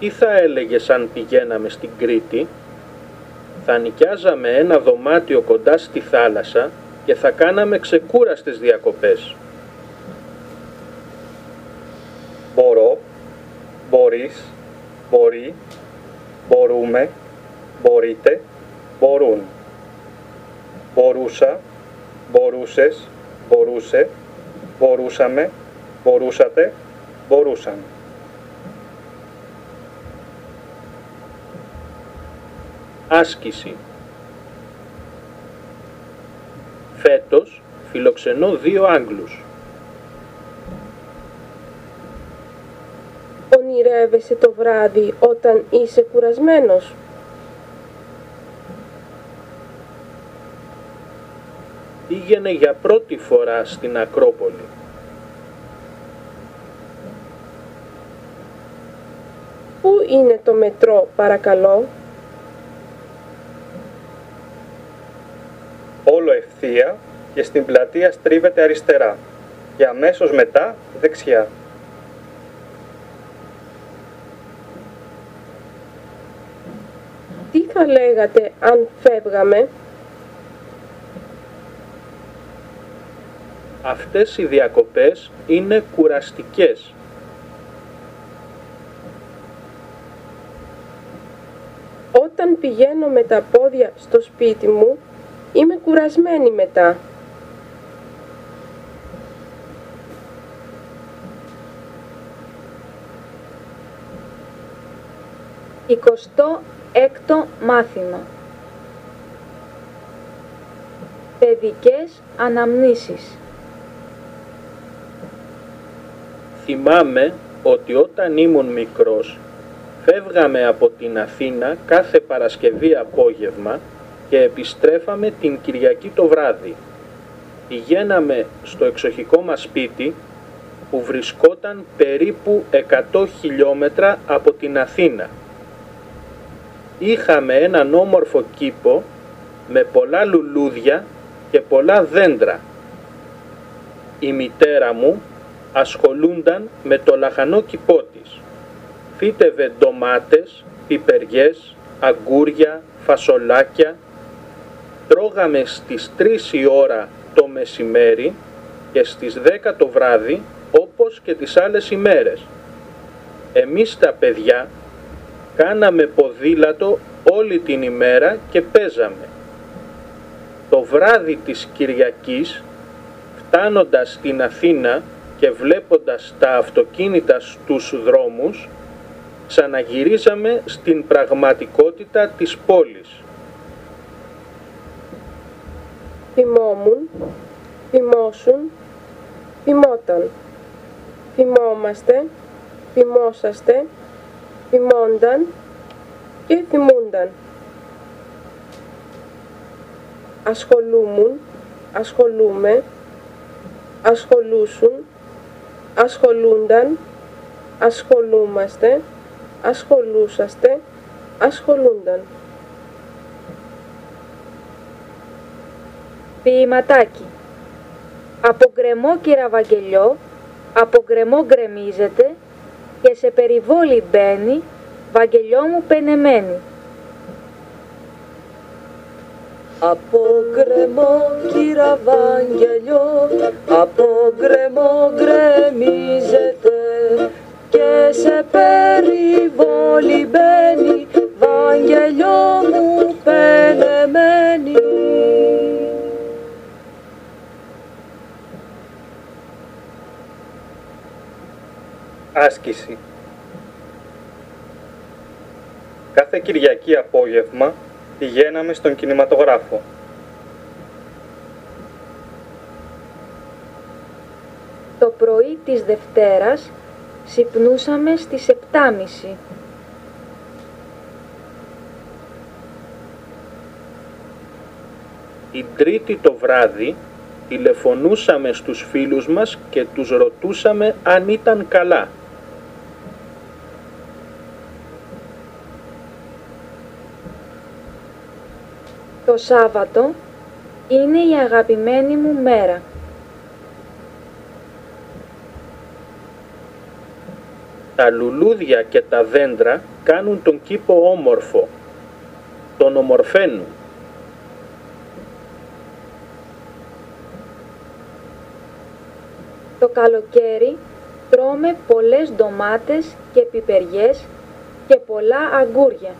Τι θα έλεγες αν πηγαίναμε στην Κρήτη, θα νοικιάζαμε ένα δωμάτιο κοντά στη θάλασσα και θα κάναμε ξεκούραστες διακοπές. Μπορώ, μπορείς, μπορεί, μπορούμε, μπορείτε, μπορούν. Μπορούσα, μπορούσες, μπορούσε, μπορούσαμε, μπορούσατε, μπορούσαν. Άσκηση Φέτος φιλοξενώ δύο Άγγλους. Ονειρεύεσαι το βράδυ όταν είσαι κουρασμένος; Πήγαινε για πρώτη φορά στην Ακρόπολη. Πού είναι το μετρό, παρακαλώ; Όλο ευθεία και στην πλατεία στρίβεται αριστερά και αμέσως μετά δεξιά. Τι θα λέγατε αν φεύγαμε; Αυτές οι διακοπές είναι κουραστικές. Όταν πηγαίνω με τα πόδια στο σπίτι μου, είμαι κουρασμένη μετά. Εικοστό έκτο μάθημα Παιδικές αναμνήσεις Θυμάμαι ότι όταν ήμουν μικρός φεύγαμε από την Αθήνα κάθε Παρασκευή απόγευμα και επιστρέφαμε την Κυριακή το βράδυ. Πηγαίναμε στο εξοχικό μας σπίτι που βρισκόταν περίπου 100 χιλιόμετρα από την Αθήνα. Είχαμε έναν όμορφο κήπο με πολλά λουλούδια και πολλά δέντρα. Η μητέρα μου ασχολούνταν με το λαχανό κήπό της. Φύτευε ντομάτες, πιπεριές, αγκούρια, φασολάκια. Τρώγαμε στις 3 η ώρα το μεσημέρι και στις 10 το βράδυ όπως και τις άλλες ημέρες. Εμείς τα παιδιά κάναμε ποδήλατο όλη την ημέρα και παίζαμε. Το βράδυ της Κυριακής, φτάνοντας στην Αθήνα και βλέποντας τα αυτοκίνητα στους δρόμους, ξαναγυρίζαμε στην πραγματικότητα της πόλης. Θυμόμουν, θυμώσουν, θυμόταν. Θυμόμαστε, θυμόσαστε, θυμόνταν και θυμούνταν. Ασχολούμουν, ασχολούμε, ασχολούσουν, ασχολούνταν, ασχολούμαστε, ασχολούσαστε, ασχολούνταν. Ποιηματάκι. Από γκρεμό κυραβαγγελιό, από γκρεμό γκρεμίζεται και σε περιβόλι μπαίνει, βαγγελιό μου πενεμένη. Από γκρεμό κυραβαγγελιό, από γκρεμό γκρεμίζεται και σε περιβόλι μπαίνει, βαγγελιό μου πενεμένη. Άσκηση. Κάθε Κυριακή απόγευμα πηγαίναμε στον κινηματογράφο. Το πρωί της Δευτέρας ξυπνούσαμε στις 7.30. Την Τρίτη το βράδυ τηλεφωνούσαμε στους φίλους μας και τους ρωτούσαμε αν ήταν καλά. Το Σάββατο είναι η αγαπημένη μου μέρα. Τα λουλούδια και τα δέντρα κάνουν τον κήπο όμορφο. Τον ομορφαίνουν. Το καλοκαίρι τρώμε πολλές ντομάτες και πιπεριές και πολλά αγκούρια.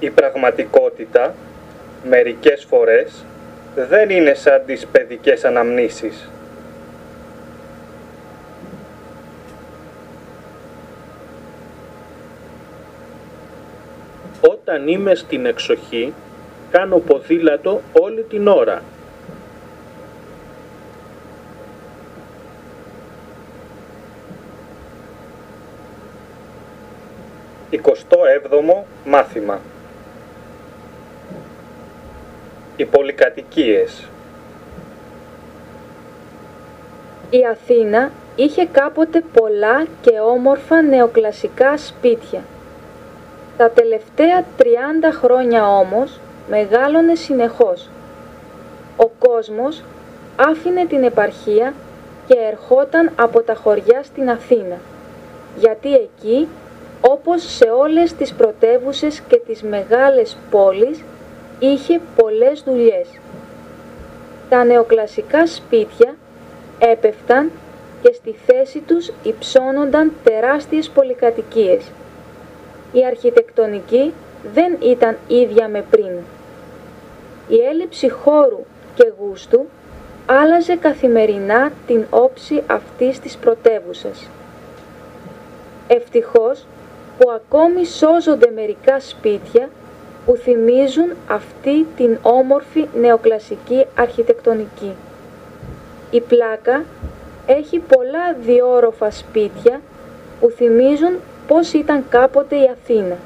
Η πραγματικότητα, μερικές φορές, δεν είναι σαν τις παιδικές αναμνήσεις. Όταν είμαι στην εξοχή, κάνω ποδήλατο όλη την ώρα. Εικοστό έβδομο μάθημα. Οι πολυκατοικίες. Η Αθήνα είχε κάποτε πολλά και όμορφα νεοκλασικά σπίτια. Τα τελευταία 30 χρόνια όμως μεγάλωνε συνεχώς. Ο κόσμος άφηνε την επαρχία και ερχόταν από τα χωριά στην Αθήνα, γιατί εκεί, όπως σε όλες τις πρωτεύουσες και τις μεγάλες πόλεις, είχε πολλές δουλειές. Τα νεοκλασικά σπίτια έπεφταν και στη θέση τους υψώνονταν τεράστιες πολυκατοικίες. Η αρχιτεκτονική δεν ήταν ίδια με πριν. Η έλλειψη χώρου και γούστου άλλαζε καθημερινά την όψη αυτής της πρωτεύουσας. Ευτυχώς που ακόμη σώζονται μερικά σπίτια που θυμίζουν αυτή την όμορφη νεοκλασική αρχιτεκτονική. Η πλάκα έχει πολλά διόροφα σπίτια που θυμίζουν πώς ήταν κάποτε η Αθήνα.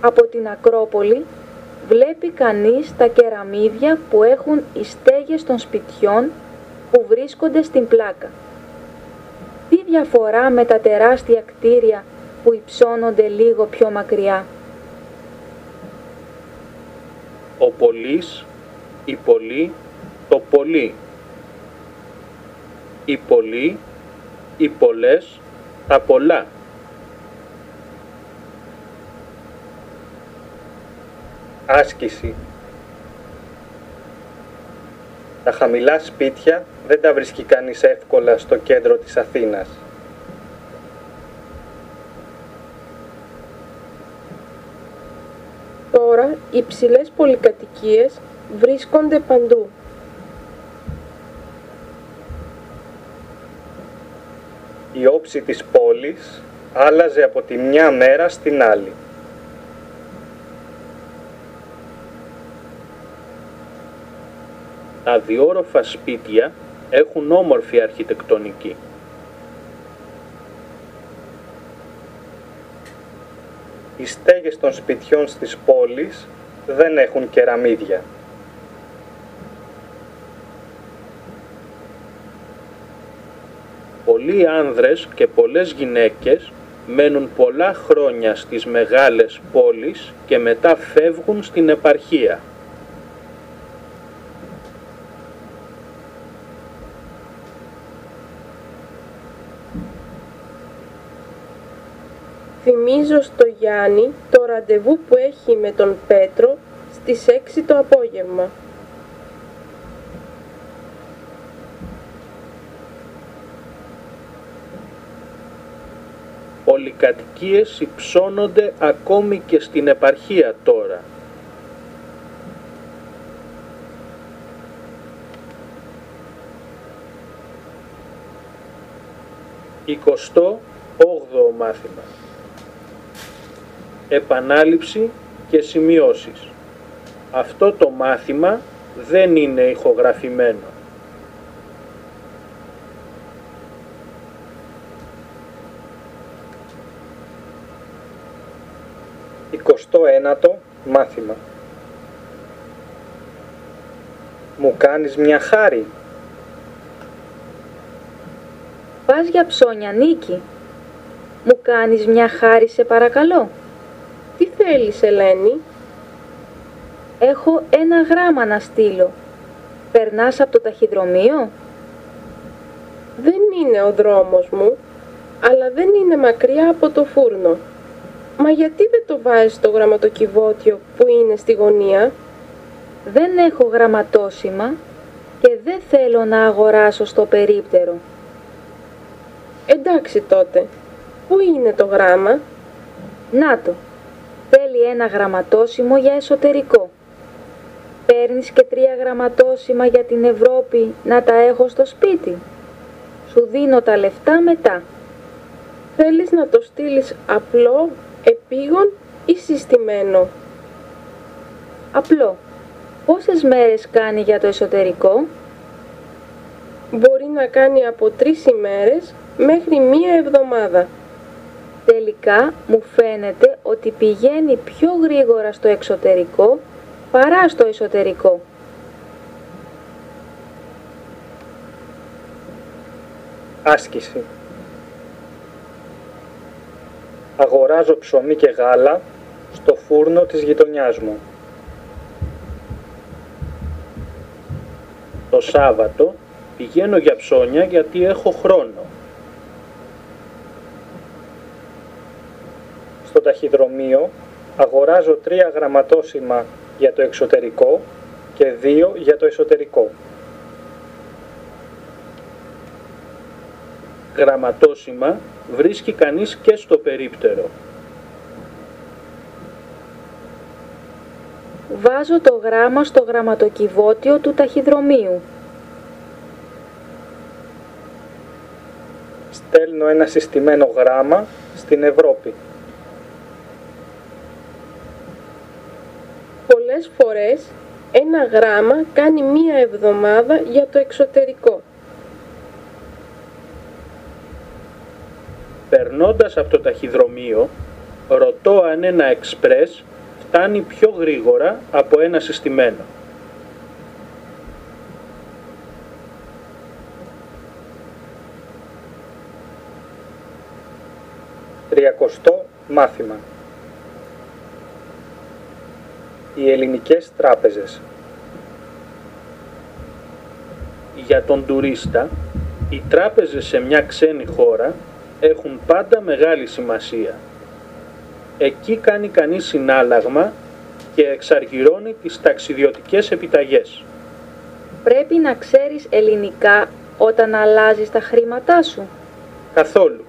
Από την Ακρόπολη βλέπει κανείς τα κεραμίδια που έχουν οι στέγες των σπιτιών που βρίσκονται στην πλάκα. Τι διαφορά με τα τεράστια κτίρια που υψώνονται λίγο πιο μακριά; Ο πολύς, η πολύ, το πολύ. Η πολύ, οι πολλές, τα πολλά. Άσκηση. Τα χαμηλά σπίτια δεν τα βρίσκει κανείς εύκολα στο κέντρο της Αθήνας. Τώρα οι ψηλές πολυκατοικίες βρίσκονται παντού. Η όψη της πόλης άλλαζε από τη μια μέρα στην άλλη. Τα διόροφα σπίτια έχουν όμορφη αρχιτεκτονική. Οι στέγες των σπιτιών στις πόλεις δεν έχουν κεραμίδια. Πολλοί άνδρες και πολλές γυναίκες μένουν πολλά χρόνια στις μεγάλες πόλεις και μετά φεύγουν στην επαρχία. Θυμίζω στο Γιάννη το ραντεβού που έχει με τον Πέτρο στις 6 το απόγευμα. Πολυκατοικίες υψώνονται ακόμη και στην επαρχία τώρα. Εικοστό όγδοο μάθημα. Επανάληψη και σημειώσεις. Αυτό το μάθημα δεν είναι ηχογραφημένο. 29ο μάθημα. Μου κάνεις μια χάρη. Πας για ψώνια, Νίκη. Μου κάνεις μια χάρη, σε παρακαλώ. Τι θέλεις, Ελένη; Έχω ένα γράμμα να στείλω. Περνάς από το ταχυδρομείο; Δεν είναι ο δρόμος μου, αλλά δεν είναι μακριά από το φούρνο. Μα γιατί δεν το βάζεις στο γραμματοκιβώτιο που είναι στη γωνία; Δεν έχω γραμματόσημα και δεν θέλω να αγοράσω στο περίπτερο. Εντάξει τότε. Πού είναι το γράμμα; Να το. Θέλει ένα γραμματόσημο για εσωτερικό. Παίρνεις και τρία γραμματόσημα για την Ευρώπη να τα έχω στο σπίτι. Σου δίνω τα λεφτά μετά. Θέλεις να το στείλεις απλό, επίγον ή συστημένο; Απλό. Πόσες μέρες κάνει για το εσωτερικό; Μπορεί να κάνει από τρεις ημέρες μέχρι μία εβδομάδα. Τελικά μου φαίνεται ότι πηγαίνει πιο γρήγορα στο εξωτερικό παρά στο εσωτερικό. Άσκηση. Αγοράζω ψωμί και γάλα στο φούρνο της γειτονιάς μου. Το Σάββατο πηγαίνω για ψώνια γιατί έχω χρόνο. Στο ταχυδρομείο αγοράζω τρία γραμματόσημα για το εξωτερικό και δύο για το εσωτερικό. Γραμματόσημα βρίσκει κανείς και στο περίπτερο. Βάζω το γράμμα στο γραμματοκιβώτιο του ταχυδρομείου. Στέλνω ένα συστημένο γράμμα στην Ευρώπη. Πολλές φορές ένα γράμμα κάνει μία εβδομάδα για το εξωτερικό. Περνώντας από το ταχυδρομείο, ρωτώ αν ένα εξπρές φτάνει πιο γρήγορα από ένα συστημένο. Τριακοστό μάθημα. Οι ελληνικές τράπεζες. Για τον τουρίστα, οι τράπεζες σε μια ξένη χώρα έχουν πάντα μεγάλη σημασία. Εκεί κάνει κανείς συνάλλαγμα και εξαργυρώνει τις ταξιδιωτικές επιταγές. Πρέπει να ξέρεις ελληνικά όταν αλλάζεις τα χρήματά σου. Καθόλου.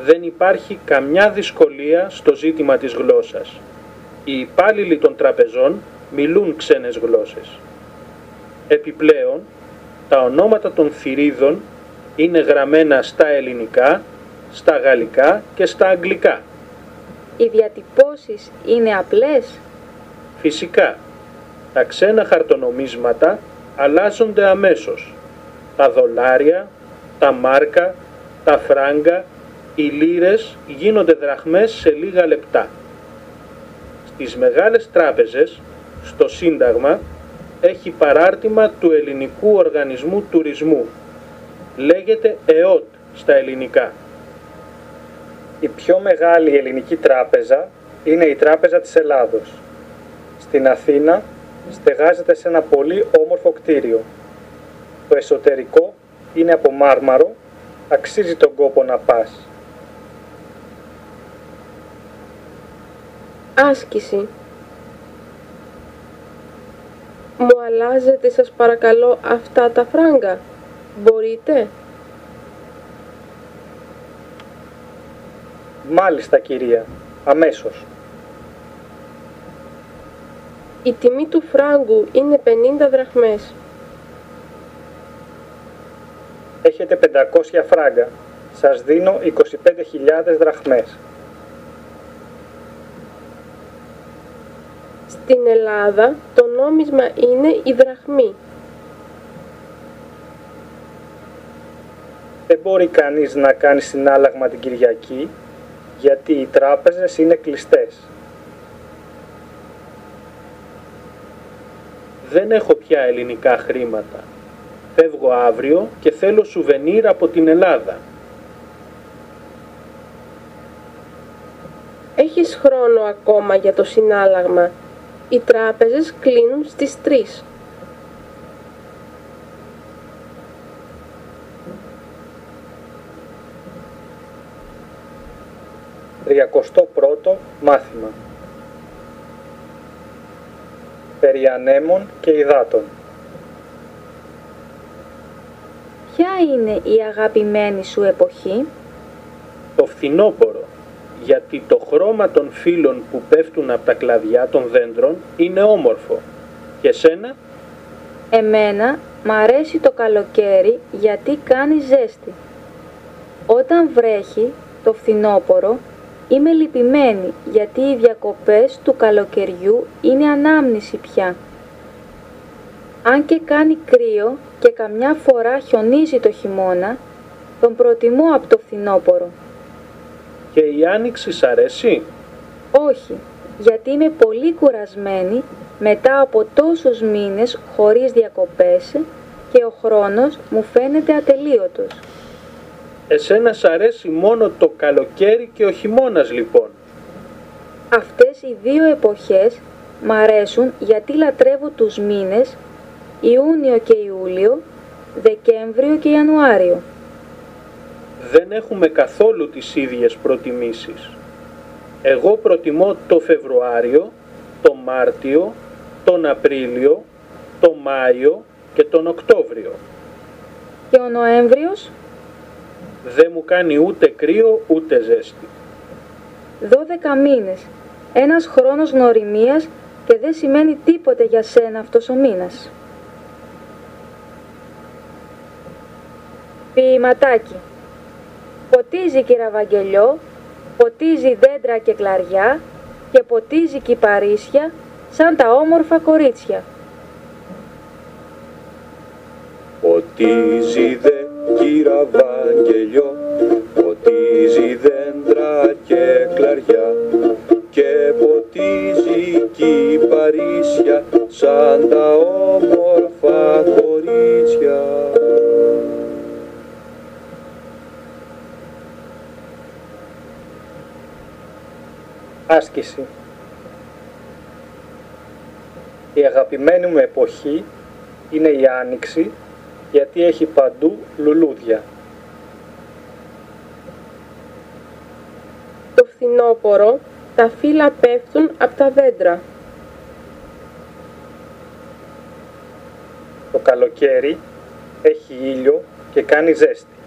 Δεν υπάρχει καμιά δυσκολία στο ζήτημα της γλώσσας. Οι υπάλληλοι των τραπεζών μιλούν ξένες γλώσσες. Επιπλέον, τα ονόματα των θηρίδων είναι γραμμένα στα ελληνικά, στα γαλλικά και στα αγγλικά. Οι διατυπώσεις είναι απλές; Φυσικά, τα ξένα χαρτονομίσματα αλλάζονται αμέσως. Τα δολάρια, τα μάρκα, τα φράγκα, οι λίρες γίνονται δραχμές σε λίγα λεπτά. Στις μεγάλες τράπεζες, στο Σύνταγμα, έχει παράρτημα του Ελληνικού Οργανισμού Τουρισμού. Λέγεται ΕΟΤ στα ελληνικά. Η πιο μεγάλη ελληνική τράπεζα είναι η Τράπεζα της Ελλάδος. Στην Αθήνα στεγάζεται σε ένα πολύ όμορφο κτίριο. Το εσωτερικό είναι από μάρμαρο, αξίζει τον κόπο να πας. Άσκηση. Μου αλλάζετε σας παρακαλώ αυτά τα φράγκα. Μπορείτε; Μάλιστα κυρία, αμέσως. Η τιμή του φράγκου είναι 50 δραχμές. Έχετε 500 φράγκα. Σας δίνω 25.000 δραχμές. Στην Ελλάδα το νόμισμα είναι η δραχμή. Δεν μπορεί κανείς να κάνει συνάλλαγμα την Κυριακή, γιατί οι τράπεζες είναι κλειστές. Δεν έχω πια ελληνικά χρήματα. Φεύγω αύριο και θέλω σουβενίρ από την Ελλάδα. Έχεις χρόνο ακόμα για το συνάλλαγμα; Οι τράπεζες κλείνουν στις 3. Τριακοστό πρώτο μάθημα. Περί ανέμων και υδάτων. Ποια είναι η αγαπημένη σου εποχή; Το φθινόπωρο, γιατί το χρώμα των φύλων που πέφτουν από τα κλαδιά των δέντρων είναι όμορφο. Και σένα, Εμένα μ' αρέσει το καλοκαίρι γιατί κάνει ζέστη. Όταν βρέχει το φθινόπωρο είμαι λυπημένη γιατί οι διακοπές του καλοκαιριού είναι ανάμνηση πια. Αν και κάνει κρύο και καμιά φορά χιονίζει το χειμώνα, τον προτιμώ από το φθινόπωρο. Και η άνοιξη σ' αρέσει; Όχι, γιατί είμαι πολύ κουρασμένη μετά από τόσους μήνες χωρίς διακοπές και ο χρόνος μου φαίνεται ατελείωτος. Εσένα σ' αρέσει μόνο το καλοκαίρι και ο χειμώνας λοιπόν; Αυτές οι δύο εποχές μ' αρέσουν γιατί λατρεύω τους μήνες Ιούνιο και Ιούλιο, Δεκέμβριο και Ιανουάριο. Δεν έχουμε καθόλου τις ίδιες προτιμήσεις. Εγώ προτιμώ το Φεβρουάριο, το Μάρτιο, τον Απρίλιο, το Μάιο και τον Οκτώβριο. Και ο Νοέμβριος, Δεν μου κάνει ούτε κρύο ούτε ζέστη. 12 μήνες. Ένας χρόνος γνωριμίας και δεν σημαίνει τίποτε για σένα αυτός ο μήνας. Ποιηματάκι. Ποτίζει κυραβαγγελιό, ποτίζει δέντρα και κλαριά και ποτίζει κυπαρίσια σαν τα όμορφα κορίτσια. Ποτίζει δε κύρα Βαγγελιό, ποτίζει δέντρα και κλαριά και ποτίζει κυπαρίσια σαν τα όμορφα κορίτσια. Άσκηση. Η αγαπημένη μου εποχή είναι η Άνοιξη γιατί έχει παντού λουλούδια. Το φθινόπωρο τα φύλλα πέφτουν από τα δέντρα. Το καλοκαίρι έχει ήλιο και κάνει ζέστη.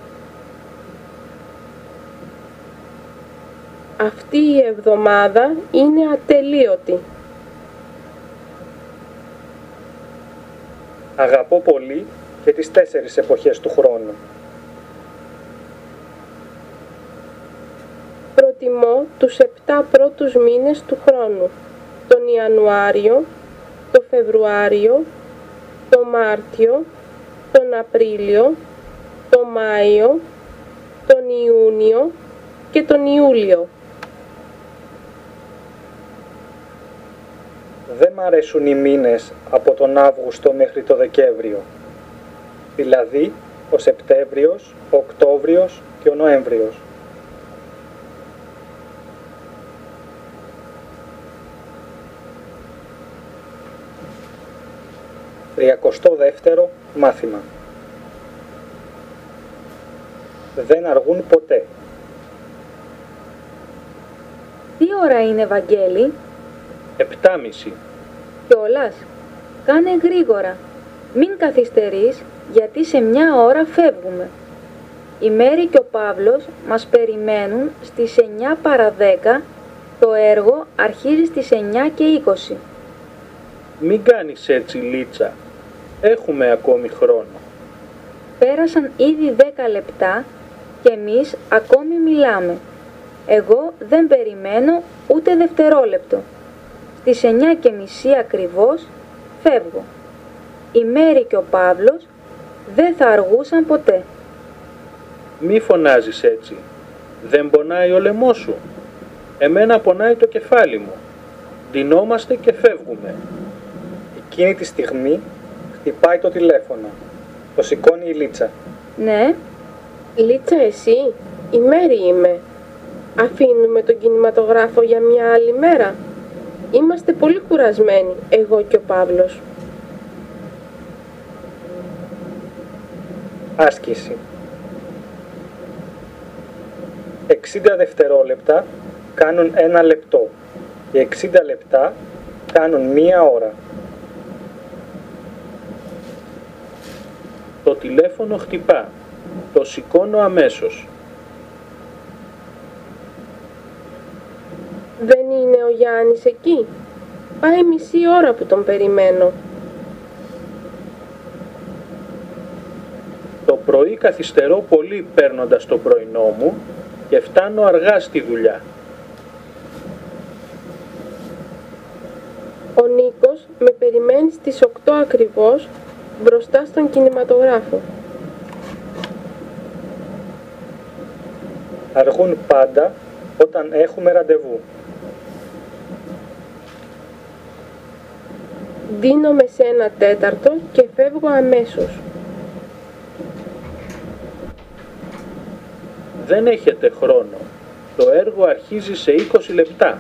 Αυτή η εβδομάδα είναι ατελείωτη. Αγαπώ πολύ και τις τέσσερις εποχές του χρόνου. Προτιμώ τους 7 πρώτους μήνες του χρόνου. Τον Ιανουάριο, το Φεβρουάριο, το Μάρτιο, τον Απρίλιο, το Μάιο, τον Ιούνιο και τον Ιούλιο. Δεν μ' αρέσουν οι μήνες από τον Αύγουστο μέχρι το Δεκέμβριο. Δηλαδή ο Σεπτέμβριος, ο Οκτώβριος και ο Νοέμβριος. Τριακοστό δεύτερο μάθημα. Δεν αργούν ποτέ. Τι ώρα είναι, Βαγγέλη; Επτάμιση. Κιόλας. Κάνε γρήγορα. Μην καθυστερείς, γιατί σε μια ώρα φεύγουμε. Η Μέρη και ο Παύλος μας περιμένουν στις 9 παρα 10. Το έργο αρχίζει στις 9 και 20. Μην κάνεις έτσι, Λίτσα. Έχουμε ακόμη χρόνο. Πέρασαν ήδη 10 λεπτά και εμείς ακόμη μιλάμε. Εγώ δεν περιμένω ούτε δευτερόλεπτο. Στις 9 και μισή ακριβώς φεύγω. Η Μέρη και ο Παύλος δεν θα αργούσαν ποτέ. Μη φωνάζεις έτσι. Δεν πονάει ο λαιμός σου. Εμένα πονάει το κεφάλι μου. Ντυνόμαστε και φεύγουμε. Εκείνη τη στιγμή χτυπάει το τηλέφωνο. Το σηκώνει η Λίτσα. Ναι, Λίτσα εσύ, η Μέρη είμαι. Αφήνουμε τον κινηματογράφο για μια άλλη μέρα. Είμαστε πολύ κουρασμένοι, εγώ και ο Παύλος. Άσκηση. 60 δευτερόλεπτα κάνουν ένα λεπτό και 60 λεπτά κάνουν μία ώρα. Το τηλέφωνο χτυπά. Το σηκώνω αμέσως. Δεν είναι ο Γιάννης εκεί. Πάει μισή ώρα που τον περιμένω. Το πρωί καθυστερώ πολύ παίρνοντας το πρωινό μου και φτάνω αργά στη δουλειά. Ο Νίκος με περιμένει στις 8 ακριβώς μπροστά στον κινηματογράφο. Αργούν πάντα όταν έχουμε ραντεβού. Δίνομαι σε ένα τέταρτο και φεύγω αμέσως. Δεν έχετε χρόνο. Το έργο αρχίζει σε 20 λεπτά.